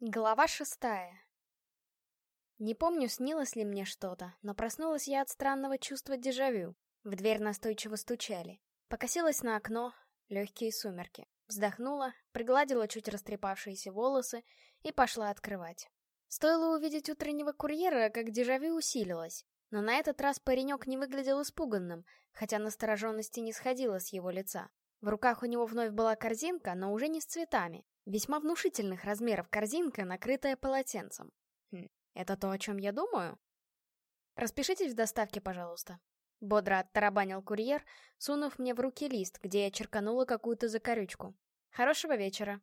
Глава шестая. Не помню, снилось ли мне что-то, но проснулась я от странного чувства дежавю. В дверь настойчиво стучали. Покосилась на окно, легкие сумерки. Вздохнула, пригладила чуть растрепавшиеся волосы и пошла открывать. Стоило увидеть утреннего курьера, как дежавю усилилось. Но на этот раз паренек не выглядел испуганным, хотя настороженности не сходила с его лица. В руках у него вновь была корзинка, но уже не с цветами, Весьма внушительных размеров корзинка, накрытая полотенцем. Хм, это то, о чем я думаю? Распишитесь в доставке, пожалуйста. Бодро оттарабанил курьер, сунув мне в руки лист, где я черканула какую-то закорючку. Хорошего вечера.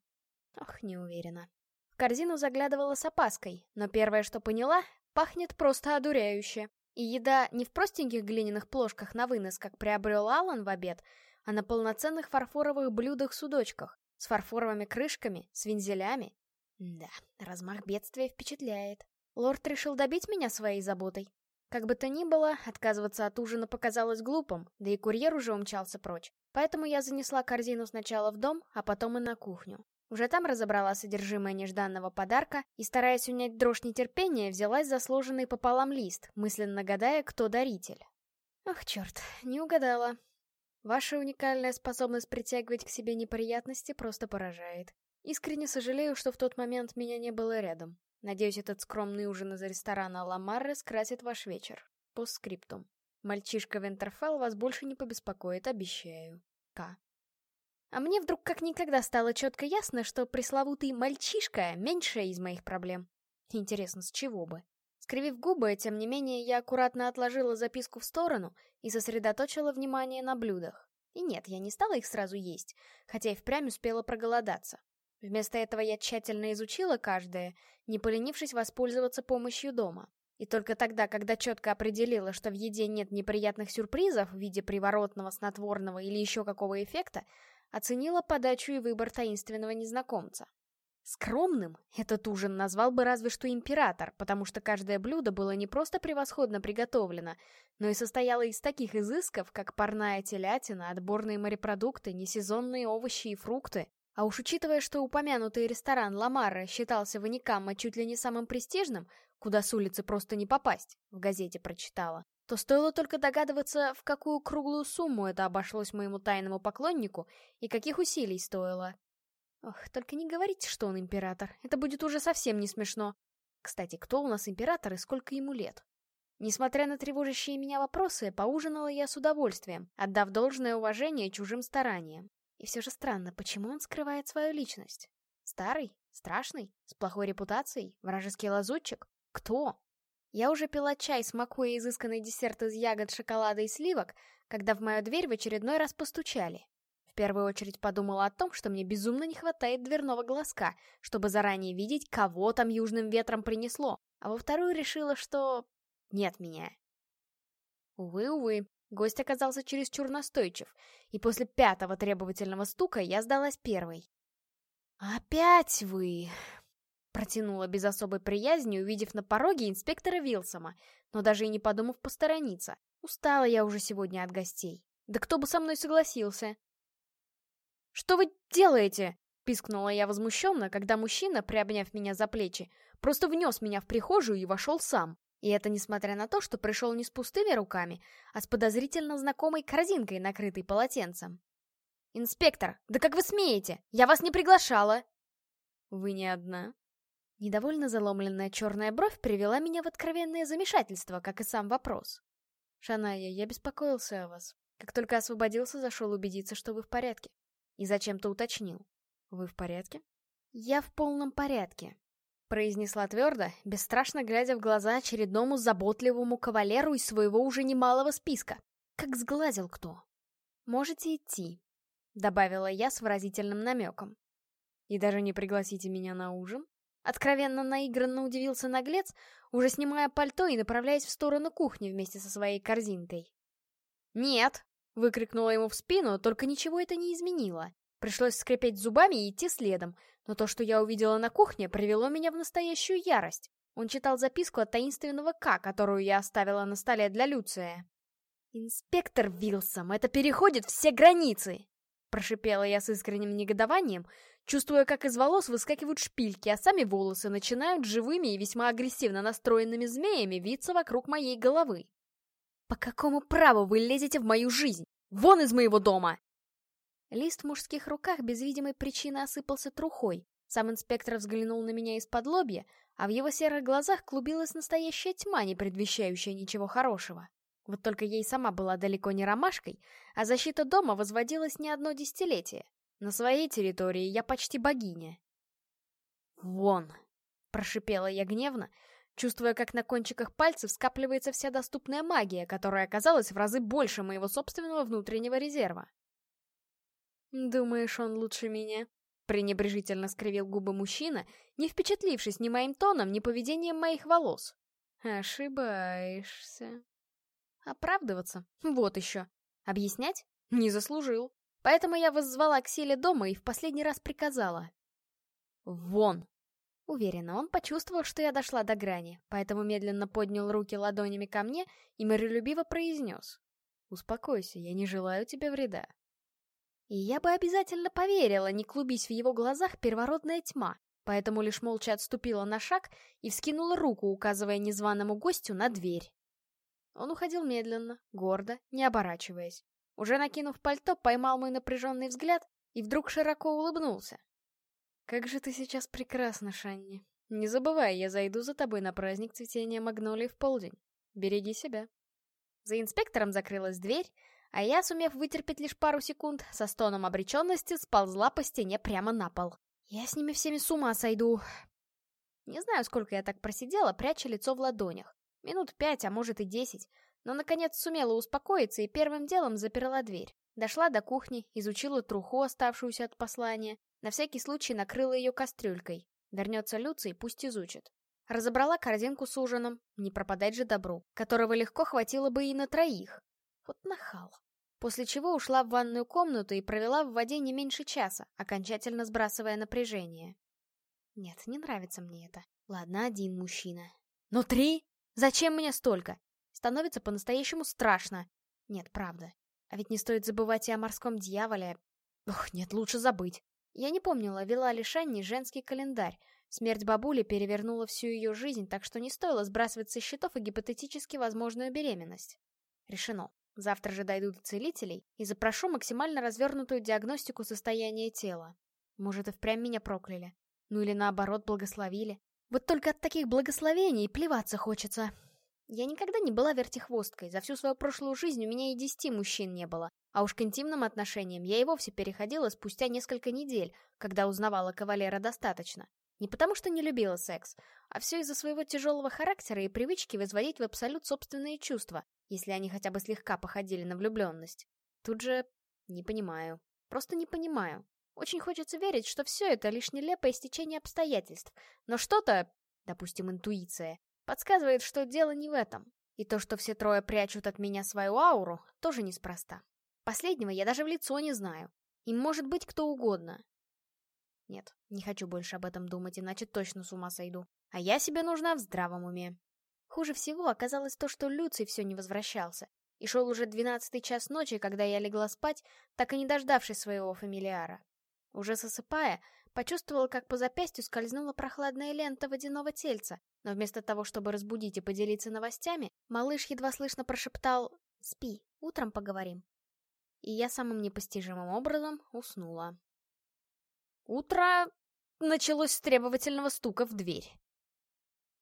Ох, не уверена. В корзину заглядывала с опаской, но первое, что поняла, пахнет просто одуряюще. И еда не в простеньких глиняных плошках на вынос, как приобрел Алан в обед, а на полноценных фарфоровых блюдах-судочках, с фарфоровыми крышками, с вензелями. Да, размах бедствия впечатляет. Лорд решил добить меня своей заботой. Как бы то ни было, отказываться от ужина показалось глупым, да и курьер уже умчался прочь. Поэтому я занесла корзину сначала в дом, а потом и на кухню. Уже там разобрала содержимое нежданного подарка и, стараясь унять дрожь нетерпения, взялась за сложенный пополам лист, мысленно гадая, кто даритель. Ах, черт, не угадала. Ваша уникальная способность притягивать к себе неприятности просто поражает. Искренне сожалею, что в тот момент меня не было рядом. Надеюсь, этот скромный ужин из ресторана Ламарре скрасит ваш вечер. Постскриптум. Мальчишка Вентерфелл вас больше не побеспокоит, обещаю. К. А мне вдруг как никогда стало четко ясно, что пресловутый мальчишка — меньшая из моих проблем. Интересно, с чего бы? Скривив губы, тем не менее, я аккуратно отложила записку в сторону и сосредоточила внимание на блюдах. И нет, я не стала их сразу есть, хотя и впрямь успела проголодаться. Вместо этого я тщательно изучила каждое, не поленившись воспользоваться помощью дома. И только тогда, когда четко определила, что в еде нет неприятных сюрпризов в виде приворотного, снотворного или еще какого эффекта, оценила подачу и выбор таинственного незнакомца. Скромным этот ужин назвал бы разве что император, потому что каждое блюдо было не просто превосходно приготовлено, но и состояло из таких изысков, как парная телятина, отборные морепродукты, несезонные овощи и фрукты. А уж учитывая, что упомянутый ресторан Ламарра считался в Аникамма чуть ли не самым престижным, куда с улицы просто не попасть, в газете прочитала, то стоило только догадываться, в какую круглую сумму это обошлось моему тайному поклоннику и каких усилий стоило, Ох, только не говорите, что он император. Это будет уже совсем не смешно. Кстати, кто у нас император и сколько ему лет? Несмотря на тревожащие меня вопросы, поужинала я с удовольствием, отдав должное уважение чужим стараниям. И все же странно, почему он скрывает свою личность? Старый? Страшный? С плохой репутацией? Вражеский лазутчик? Кто? Я уже пила чай, смакуя изысканный десерт из ягод, шоколада и сливок, когда в мою дверь в очередной раз постучали. Первую очередь подумала о том, что мне безумно не хватает дверного глазка, чтобы заранее видеть, кого там южным ветром принесло, а во вторую решила, что... нет меня. Увы-увы, гость оказался чересчур настойчив, и после пятого требовательного стука я сдалась первой. «Опять вы!» Протянула без особой приязни, увидев на пороге инспектора Вилсома, но даже и не подумав посторониться. Устала я уже сегодня от гостей. Да кто бы со мной согласился? «Что вы делаете?» — пискнула я возмущенно, когда мужчина, приобняв меня за плечи, просто внес меня в прихожую и вошел сам. И это несмотря на то, что пришел не с пустыми руками, а с подозрительно знакомой корзинкой, накрытой полотенцем. «Инспектор, да как вы смеете? Я вас не приглашала!» «Вы не одна?» Недовольно заломленная черная бровь привела меня в откровенное замешательство, как и сам вопрос. «Шаная, я беспокоился о вас. Как только освободился, зашел убедиться, что вы в порядке. И зачем-то уточнил. «Вы в порядке?» «Я в полном порядке», — произнесла твердо, бесстрашно глядя в глаза очередному заботливому кавалеру из своего уже немалого списка. Как сглазил кто. «Можете идти», — добавила я с выразительным намеком. «И даже не пригласите меня на ужин?» Откровенно наигранно удивился наглец, уже снимая пальто и направляясь в сторону кухни вместе со своей корзинкой. «Нет!» Выкрикнула ему в спину, только ничего это не изменило. Пришлось скрипеть зубами и идти следом, но то, что я увидела на кухне, привело меня в настоящую ярость. Он читал записку от таинственного К, которую я оставила на столе для Люция. «Инспектор Вилсом, это переходит все границы!» Прошипела я с искренним негодованием, чувствуя, как из волос выскакивают шпильки, а сами волосы начинают живыми и весьма агрессивно настроенными змеями виться вокруг моей головы. «По какому праву вы лезете в мою жизнь? Вон из моего дома!» Лист в мужских руках без видимой причины осыпался трухой. Сам инспектор взглянул на меня из-под лобья, а в его серых глазах клубилась настоящая тьма, не предвещающая ничего хорошего. Вот только ей сама была далеко не ромашкой, а защита дома возводилась не одно десятилетие. На своей территории я почти богиня. «Вон!» — прошипела я гневно, чувствуя, как на кончиках пальцев скапливается вся доступная магия, которая оказалась в разы больше моего собственного внутреннего резерва. «Думаешь, он лучше меня?» — пренебрежительно скривил губы мужчина, не впечатлившись ни моим тоном, ни поведением моих волос. «Ошибаешься». Оправдываться? Вот еще. Объяснять? Не заслужил. Поэтому я воззвала к силе дома и в последний раз приказала. «Вон!» Уверена, он почувствовал, что я дошла до грани, поэтому медленно поднял руки ладонями ко мне и миролюбиво произнес. «Успокойся, я не желаю тебе вреда». И я бы обязательно поверила, не клубись в его глазах первородная тьма, поэтому лишь молча отступила на шаг и вскинула руку, указывая незваному гостю на дверь. Он уходил медленно, гордо, не оборачиваясь. Уже накинув пальто, поймал мой напряженный взгляд и вдруг широко улыбнулся. «Как же ты сейчас прекрасна, Шанни. Не забывай, я зайду за тобой на праздник цветения магнолий в полдень. Береги себя». За инспектором закрылась дверь, а я, сумев вытерпеть лишь пару секунд, со стоном обреченности сползла по стене прямо на пол. Я с ними всеми с ума сойду. Не знаю, сколько я так просидела, пряча лицо в ладонях. Минут пять, а может и десять. Но, наконец, сумела успокоиться и первым делом заперла дверь. Дошла до кухни, изучила труху, оставшуюся от послания, на всякий случай накрыла ее кастрюлькой. Вернется Люций, пусть изучит. Разобрала корзинку с ужином, не пропадать же добру, которого легко хватило бы и на троих. Вот нахал. После чего ушла в ванную комнату и провела в воде не меньше часа, окончательно сбрасывая напряжение. Нет, не нравится мне это. Ладно, один мужчина. Но три? Зачем мне столько? Становится по-настоящему страшно. Нет, правда. А ведь не стоит забывать и о морском дьяволе. Ох, нет, лучше забыть. Я не помнила, вела ли Шанни женский календарь. Смерть бабули перевернула всю ее жизнь, так что не стоило сбрасывать со счетов и гипотетически возможную беременность. Решено. Завтра же дойду до целителей и запрошу максимально развернутую диагностику состояния тела. Может, и впрямь меня прокляли. Ну или наоборот, благословили. Вот только от таких благословений плеваться хочется. Я никогда не была вертихвосткой, за всю свою прошлую жизнь у меня и десяти мужчин не было. А уж к интимным отношениям я и вовсе переходила спустя несколько недель, когда узнавала кавалера достаточно. Не потому что не любила секс, а все из-за своего тяжелого характера и привычки возводить в абсолют собственные чувства, если они хотя бы слегка походили на влюбленность. Тут же не понимаю. Просто не понимаю. Очень хочется верить, что все это лишь нелепое стечение обстоятельств, но что-то, допустим, интуиция, подсказывает, что дело не в этом. И то, что все трое прячут от меня свою ауру, тоже неспроста. Последнего я даже в лицо не знаю. Им может быть кто угодно. Нет, не хочу больше об этом думать, иначе точно с ума сойду. А я себе нужна в здравом уме. Хуже всего оказалось то, что Люций все не возвращался. И шел уже двенадцатый час ночи, когда я легла спать, так и не дождавшись своего фамилиара. Уже засыпая, почувствовала, как по запястью скользнула прохладная лента водяного тельца, но вместо того, чтобы разбудить и поделиться новостями, малыш едва слышно прошептал «Спи, утром поговорим» и я самым непостижимым образом уснула. Утро началось с требовательного стука в дверь.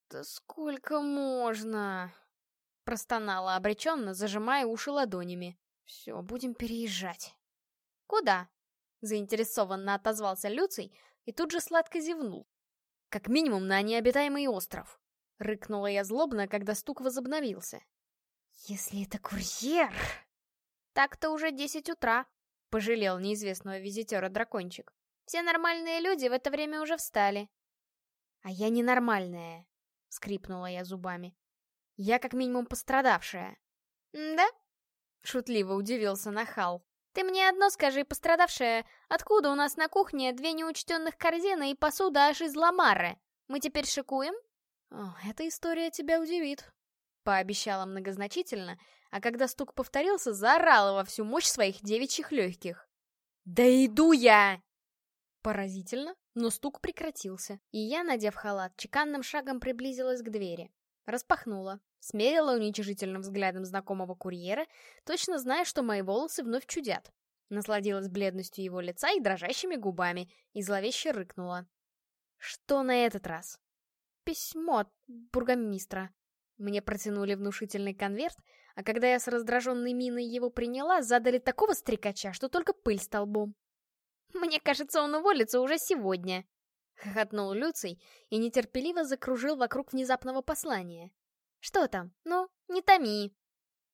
«Да сколько можно?» — простонала обреченно, зажимая уши ладонями. «Все, будем переезжать». «Куда?» — заинтересованно отозвался Люций и тут же сладко зевнул. «Как минимум на необитаемый остров», — рыкнула я злобно, когда стук возобновился. «Если это курьер...» «Так-то уже десять утра», — пожалел неизвестного визитера дракончик. «Все нормальные люди в это время уже встали». «А я ненормальная», — скрипнула я зубами. «Я как минимум пострадавшая». «Да?» — шутливо удивился нахал. «Ты мне одно скажи, пострадавшая, откуда у нас на кухне две неучтенных корзины и посуда аж из ламары? Мы теперь шикуем?» О, «Эта история тебя удивит», — пообещала многозначительно, а когда стук повторился, заорала во всю мощь своих девичьих легких. «Да иду я!» Поразительно, но стук прекратился, и я, надев халат, чеканным шагом приблизилась к двери. Распахнула, смерила уничижительным взглядом знакомого курьера, точно зная, что мои волосы вновь чудят. Насладилась бледностью его лица и дрожащими губами, и зловеще рыкнула. Что на этот раз? Письмо от бургомистра. Мне протянули внушительный конверт, а когда я с раздраженной миной его приняла, задали такого стрекача, что только пыль столбом. «Мне кажется, он уволится уже сегодня», — хохотнул Люций и нетерпеливо закружил вокруг внезапного послания. «Что там? Ну, не томи!»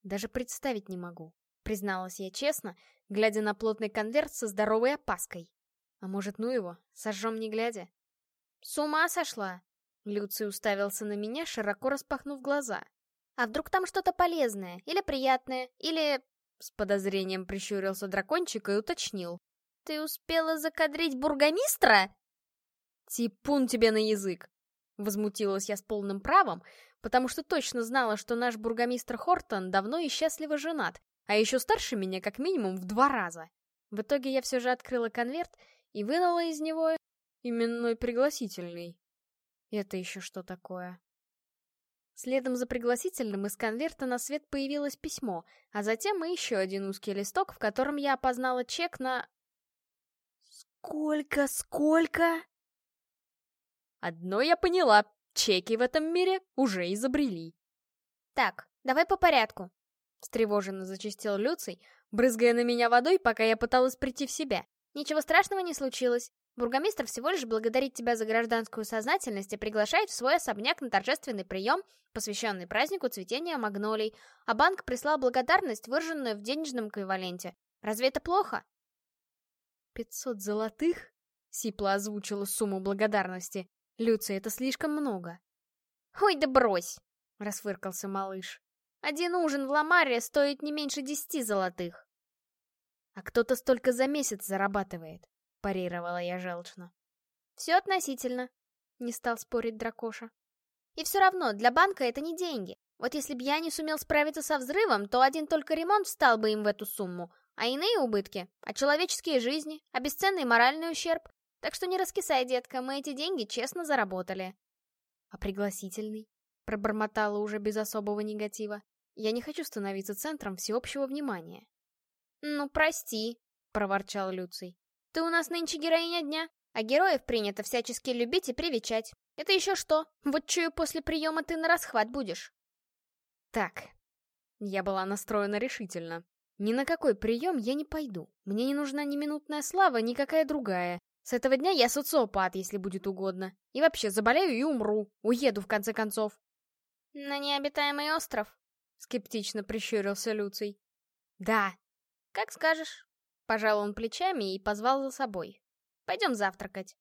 «Даже представить не могу», — призналась я честно, глядя на плотный конверт со здоровой опаской. «А может, ну его, сожжем не глядя?» «С ума сошла!» Люций уставился на меня, широко распахнув глаза. А вдруг там что-то полезное, или приятное, или...» С подозрением прищурился дракончик и уточнил. «Ты успела закадрить бургомистра?» «Типун тебе на язык!» Возмутилась я с полным правом, потому что точно знала, что наш бургомистр Хортон давно и счастливо женат, а еще старше меня как минимум в два раза. В итоге я все же открыла конверт и вынула из него именной пригласительный. Это еще что такое? Следом за пригласительным из конверта на свет появилось письмо, а затем и еще один узкий листок, в котором я опознала чек на... Сколько, сколько? Одно я поняла, чеки в этом мире уже изобрели. Так, давай по порядку. Встревоженно зачистил Люций, брызгая на меня водой, пока я пыталась прийти в себя. Ничего страшного не случилось. Бургомистр всего лишь благодарит тебя за гражданскую сознательность и приглашает в свой особняк на торжественный прием, посвященный празднику цветения магнолий, а банк прислал благодарность, выраженную в денежном эквиваленте. Разве это плохо? «Пятьсот золотых?» — Сипла озвучила сумму благодарности. «Люция, это слишком много». «Ой, да брось!» — расфыркался малыш. «Один ужин в Ламаре стоит не меньше десяти золотых». «А кто-то столько за месяц зарабатывает», — парировала я желчно. «Все относительно», — не стал спорить Дракоша. «И все равно, для банка это не деньги. Вот если б я не сумел справиться со взрывом, то один только ремонт встал бы им в эту сумму, а иные убытки, а человеческие жизни, а бесценный моральный ущерб. Так что не раскисай, детка, мы эти деньги честно заработали». «А пригласительный?» — пробормотала уже без особого негатива. «Я не хочу становиться центром всеобщего внимания». «Ну, прости», — проворчал Люций. Ты у нас нынче героиня дня, а героев принято всячески любить и привечать. Это еще что? Вот чую, после приема ты на расхват будешь. Так. Я была настроена решительно. Ни на какой прием я не пойду. Мне не нужна ни минутная слава, ни какая другая. С этого дня я социопат, если будет угодно. И вообще заболею и умру. Уеду, в конце концов. На необитаемый остров? Скептично прищурился Люций. Да. Как скажешь. Пожал он плечами и позвал за собой. «Пойдем завтракать».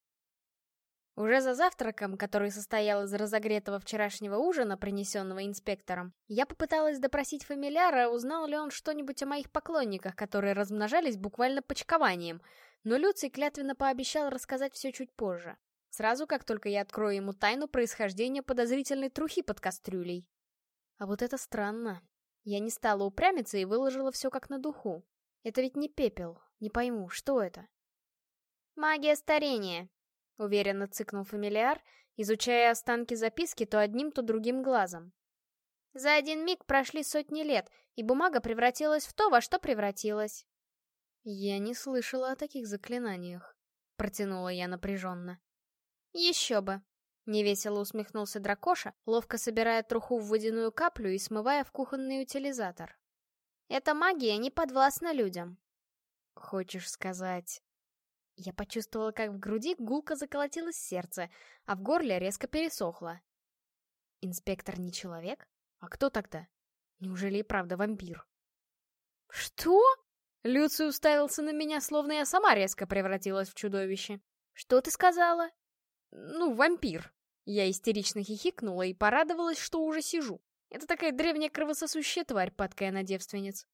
Уже за завтраком, который состоял из разогретого вчерашнего ужина, принесенного инспектором, я попыталась допросить фамиляра, узнал ли он что-нибудь о моих поклонниках, которые размножались буквально почкованием, но Люций клятвенно пообещал рассказать все чуть позже. Сразу, как только я открою ему тайну происхождения подозрительной трухи под кастрюлей. А вот это странно. Я не стала упрямиться и выложила все как на духу. Это ведь не пепел. Не пойму, что это? Магия старения, уверенно цыкнул фамилиар, изучая останки записки то одним, то другим глазом. За один миг прошли сотни лет, и бумага превратилась в то, во что превратилась. Я не слышала о таких заклинаниях, протянула я напряженно. Еще бы. Невесело усмехнулся дракоша, ловко собирая труху в водяную каплю и смывая в кухонный утилизатор. Эта магия не подвластна людям. Хочешь сказать... Я почувствовала, как в груди гулко заколотилось сердце, а в горле резко пересохло. Инспектор не человек? А кто тогда? Неужели и правда вампир? Что? Люций уставился на меня, словно я сама резко превратилась в чудовище. Что ты сказала? Ну, вампир. Я истерично хихикнула и порадовалась, что уже сижу. Это такая древняя кровососущая тварь, падкая на девственниц.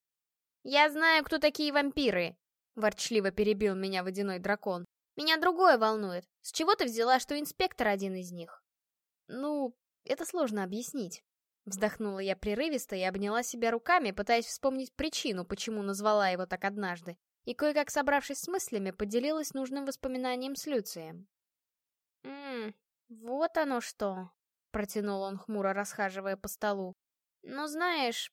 «Я знаю, кто такие вампиры!» — ворчливо перебил меня водяной дракон. «Меня другое волнует. С чего ты взяла, что инспектор один из них?» «Ну, это сложно объяснить». Вздохнула я прерывисто и обняла себя руками, пытаясь вспомнить причину, почему назвала его так однажды. и, кое-как собравшись с мыслями, поделилась нужным воспоминанием с Люцием. «Ммм, вот оно что!» — протянул он хмуро, расхаживая по столу. «Ну, знаешь...»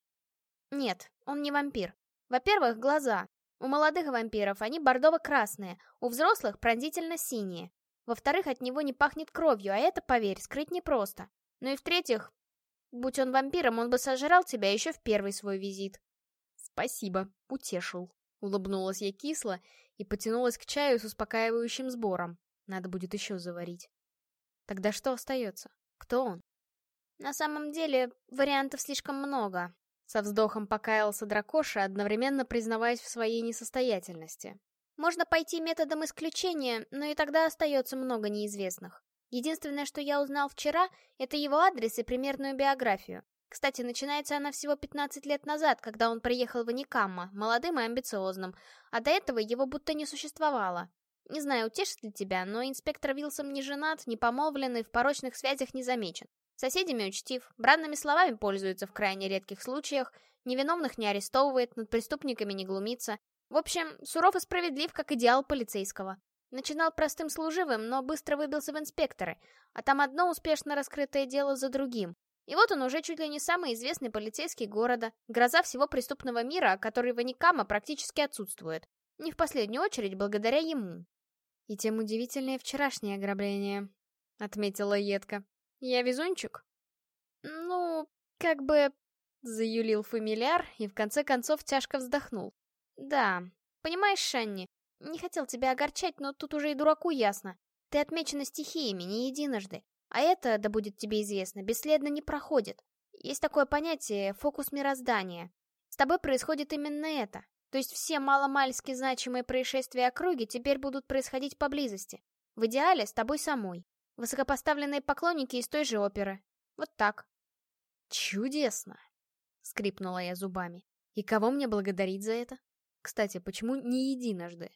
«Нет, он не вампир. Во-первых, глаза. У молодых вампиров они бордово-красные, у взрослых пронзительно-синие. Во-вторых, от него не пахнет кровью, а это, поверь, скрыть непросто. Ну и в-третьих, будь он вампиром, он бы сожрал тебя еще в первый свой визит. Спасибо, утешил. Улыбнулась я кисло и потянулась к чаю с успокаивающим сбором. Надо будет еще заварить. Тогда что остается? Кто он? На самом деле, вариантов слишком много. Со вздохом покаялся Дракоша, одновременно признаваясь в своей несостоятельности. Можно пойти методом исключения, но и тогда остается много неизвестных. Единственное, что я узнал вчера, это его адрес и примерную биографию. Кстати, начинается она всего 15 лет назад, когда он приехал в Аникамма, молодым и амбициозным, а до этого его будто не существовало. Не знаю, утешит ли тебя, но инспектор Вилсом не женат, не помолвлен и в порочных связях не замечен. Соседями учтив, бранными словами пользуется в крайне редких случаях, невиновных не арестовывает, над преступниками не глумится. В общем, суров и справедлив, как идеал полицейского. Начинал простым служивым, но быстро выбился в инспекторы, а там одно успешно раскрытое дело за другим. И вот он уже чуть ли не самый известный полицейский города, гроза всего преступного мира, который в Аникама практически отсутствует. Не в последнюю очередь благодаря ему. И тем удивительнее вчерашнее ограбление, отметила едко. Я везунчик? Ну, как бы... Заюлил фамильяр и в конце концов тяжко вздохнул. Да, понимаешь, Шанни, не хотел тебя огорчать, но тут уже и дураку ясно. Ты отмечена стихиями не единожды. А это, да будет тебе известно, бесследно не проходит. Есть такое понятие «фокус мироздания». С тобой происходит именно это. То есть все маломальски значимые происшествия округи теперь будут происходить поблизости. В идеале с тобой самой. Высокопоставленные поклонники из той же оперы. Вот так. Чудесно! Скрипнула я зубами. И кого мне благодарить за это? Кстати, почему не единожды?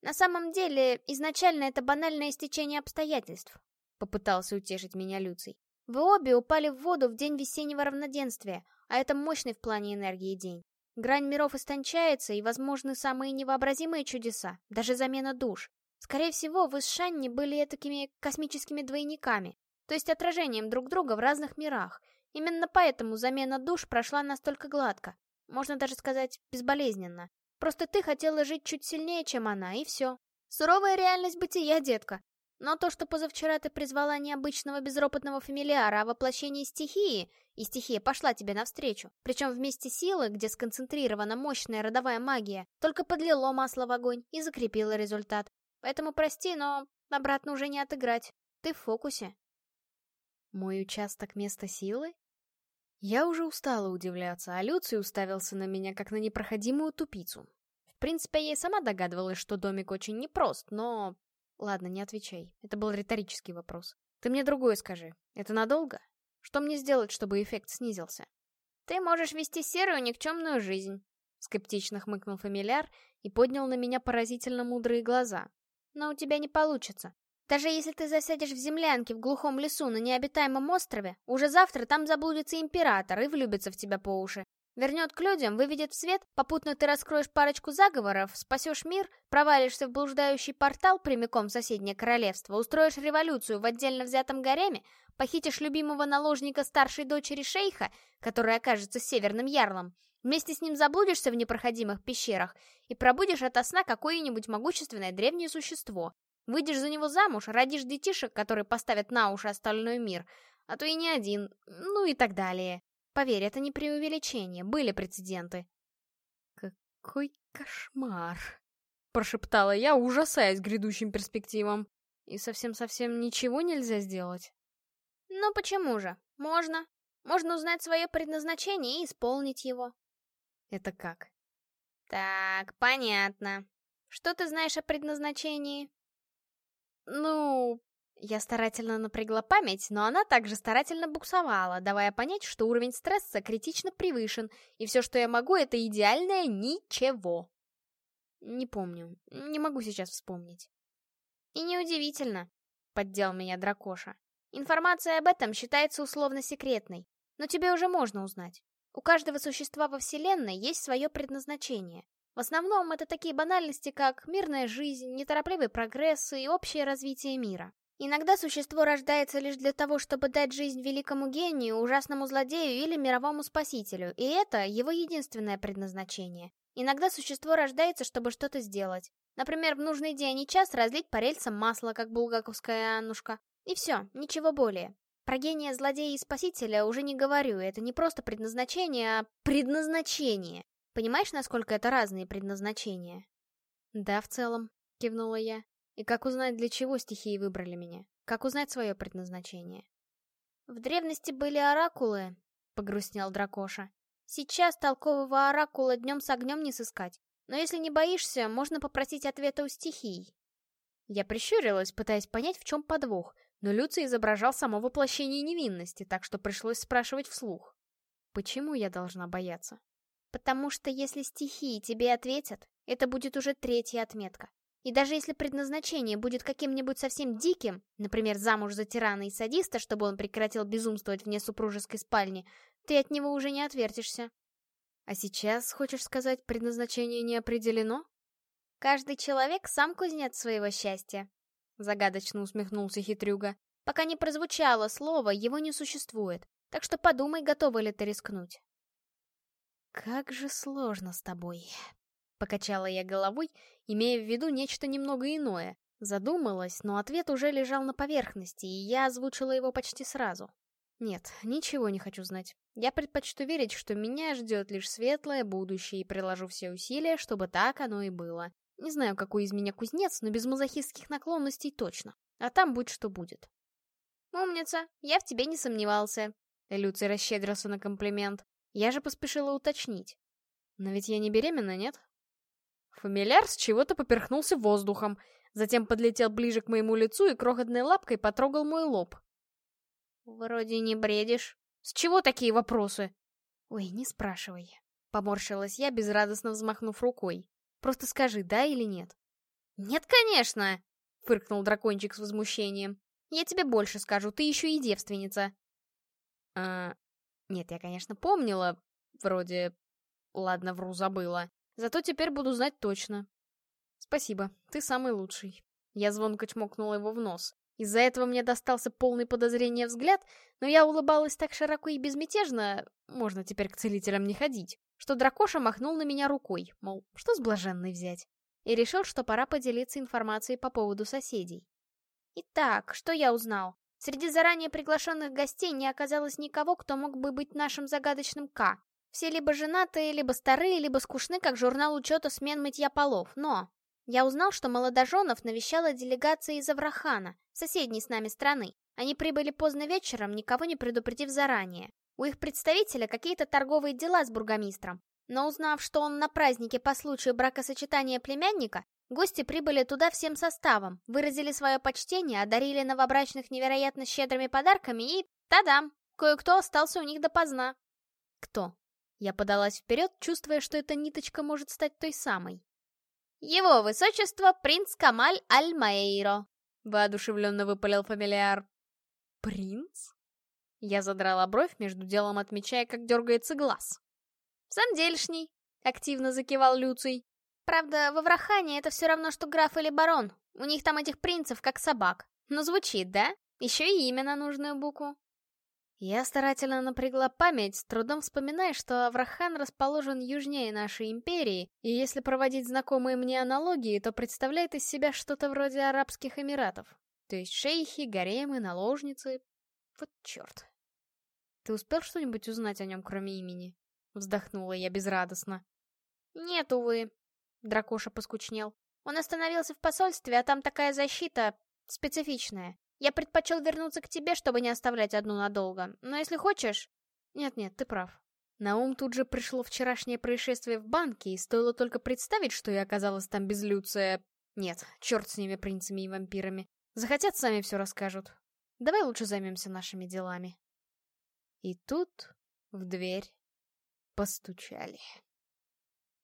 На самом деле, изначально это банальное стечение обстоятельств. Попытался утешить меня Люций. Вы обе упали в воду в день весеннего равноденствия, а это мощный в плане энергии день. Грань миров истончается, и возможны самые невообразимые чудеса, даже замена душ. Скорее всего, вы с Шанни были такими космическими двойниками, то есть отражением друг друга в разных мирах. Именно поэтому замена душ прошла настолько гладко. Можно даже сказать, безболезненно. Просто ты хотела жить чуть сильнее, чем она, и все. Суровая реальность бытия, детка. Но то, что позавчера ты призвала необычного безропотного фамилиара, а воплощение стихии, и стихия пошла тебе навстречу, причем вместе силы, где сконцентрирована мощная родовая магия, только подлило масло в огонь и закрепило результат. Поэтому прости, но обратно уже не отыграть. Ты в фокусе. Мой участок места силы? Я уже устала удивляться, а Люций уставился на меня, как на непроходимую тупицу. В принципе, я и сама догадывалась, что домик очень непрост, но... Ладно, не отвечай. Это был риторический вопрос. Ты мне другое скажи. Это надолго? Что мне сделать, чтобы эффект снизился? Ты можешь вести серую никчемную жизнь. Скептично хмыкнул фамильяр и поднял на меня поразительно мудрые глаза. Но у тебя не получится. Даже если ты засядешь в землянке в глухом лесу на необитаемом острове, уже завтра там заблудится император и влюбится в тебя по уши. Вернет к людям, выведет в свет, попутно ты раскроешь парочку заговоров, спасешь мир, провалишься в блуждающий портал прямиком в соседнее королевство, устроишь революцию в отдельно взятом гареме, похитишь любимого наложника старшей дочери шейха, который окажется северным ярлом, вместе с ним заблудишься в непроходимых пещерах и пробудешь ото сна какое-нибудь могущественное древнее существо, Выйдешь за него замуж, родишь детишек, которые поставят на уши остальной мир, а то и не один, ну и так далее. Поверь, это не преувеличение, были прецеденты. Какой кошмар, прошептала я, ужасаясь грядущим перспективам. И совсем-совсем ничего нельзя сделать? Ну почему же? Можно. Можно узнать свое предназначение и исполнить его. Это как? Так, понятно. Что ты знаешь о предназначении? Ну, я старательно напрягла память, но она также старательно буксовала, давая понять, что уровень стресса критично превышен, и все, что я могу, это идеальное ничего. Не помню, не могу сейчас вспомнить. И неудивительно, поддел меня Дракоша. Информация об этом считается условно секретной, но тебе уже можно узнать. У каждого существа во Вселенной есть свое предназначение. В основном это такие банальности, как мирная жизнь, неторопливый прогресс и общее развитие мира. Иногда существо рождается лишь для того, чтобы дать жизнь великому гению, ужасному злодею или мировому спасителю, и это его единственное предназначение. Иногда существо рождается, чтобы что-то сделать. Например, в нужный день и час разлить по рельсам масло, как булгаковская Аннушка. И все, ничего более. Про гения злодея и спасителя уже не говорю, это не просто предназначение, а предназначение. Понимаешь, насколько это разные предназначения? Да, в целом, кивнула я. И как узнать, для чего стихии выбрали меня? Как узнать свое предназначение? В древности были оракулы, погрустнел Дракоша. Сейчас толкового оракула днем с огнем не сыскать. Но если не боишься, можно попросить ответа у стихий. Я прищурилась, пытаясь понять, в чем подвох, но Люций изображал само воплощение невинности, так что пришлось спрашивать вслух. Почему я должна бояться? Потому что если стихии тебе ответят, это будет уже третья отметка. И даже если предназначение будет каким-нибудь совсем диким, например, замуж за тирана и садиста, чтобы он прекратил безумствовать вне супружеской спальни, ты от него уже не отвертишься. А сейчас, хочешь сказать, предназначение не определено? Каждый человек сам кузнец своего счастья. Загадочно усмехнулся хитрюга. Пока не прозвучало слово, его не существует. Так что подумай, готова ли ты рискнуть. Как же сложно с тобой. Покачала я головой, имея в виду нечто немного иное. Задумалась, но ответ уже лежал на поверхности, и я озвучила его почти сразу. Нет, ничего не хочу знать. Я предпочту верить, что меня ждет лишь светлое будущее, и приложу все усилия, чтобы так оно и было. Не знаю, какой из меня кузнец, но без мазохистских наклонностей точно. А там будь что будет. «Умница, я в тебе не сомневался», — Люций расщедрился на комплимент. Я же поспешила уточнить. «Но ведь я не беременна, нет?» Фамильяр с чего-то поперхнулся воздухом, затем подлетел ближе к моему лицу и крохотной лапкой потрогал мой лоб. «Вроде не бредишь. С чего такие вопросы?» «Ой, не спрашивай». Поморщилась я, безрадостно взмахнув рукой. «Просто скажи, да или нет?» «Нет, конечно!» — фыркнул дракончик с возмущением. «Я тебе больше скажу, ты еще и девственница». «А... Нет, я, конечно, помнила. Вроде... Ладно, вру, забыла. Зато теперь буду знать точно. Спасибо, ты самый лучший. Я звонко чмокнула его в нос. Из-за этого мне достался полный подозрения взгляд, но я улыбалась так широко и безмятежно, можно теперь к целителям не ходить, что дракоша махнул на меня рукой, мол, что с блаженной взять, и решил, что пора поделиться информацией по поводу соседей. Итак, что я узнал? Среди заранее приглашенных гостей не оказалось никого, кто мог бы быть нашим загадочным К. Все либо женатые, либо старые, либо скучны, как журнал учета смен мытья полов. Но я узнал, что молодоженов навещала делегация из Аврахана, соседней с нами страны. Они прибыли поздно вечером, никого не предупредив заранее. У их представителя какие-то торговые дела с бургомистром. Но узнав, что он на празднике по случаю бракосочетания племянника, гости прибыли туда всем составом, выразили свое почтение, одарили новобрачных невероятно щедрыми подарками и... Тадам! Кое-кто остался у них допоздна. Кто? Я подалась вперед, чувствуя, что эта ниточка может стать той самой. «Его высочество принц Камаль Аль-Маэйро», — воодушевленно выпалил фамилиар. «Принц?» Я задрала бровь, между делом отмечая, как дергается глаз. «Сам дельшний», — активно закивал Люций. «Правда, во Врахане это все равно, что граф или барон. У них там этих принцев как собак. Но звучит, да? Еще и имя на нужную букву». Я старательно напрягла память, с трудом вспоминая, что Аврахан расположен южнее нашей империи, и если проводить знакомые мне аналогии, то представляет из себя что-то вроде Арабских Эмиратов. То есть шейхи, гаремы, наложницы. Вот черт. Ты успел что-нибудь узнать о нем, кроме имени? Вздохнула я безрадостно. Нет, увы. Дракоша поскучнел. Он остановился в посольстве, а там такая защита специфичная. Я предпочел вернуться к тебе, чтобы не оставлять одну надолго. Но если хочешь... Нет-нет, ты прав. На ум тут же пришло вчерашнее происшествие в банке, и стоило только представить, что я оказалась там без Люция... Нет, черт с ними, принцами и вампирами. Захотят, сами все расскажут. Давай лучше займемся нашими делами. И тут в дверь постучали.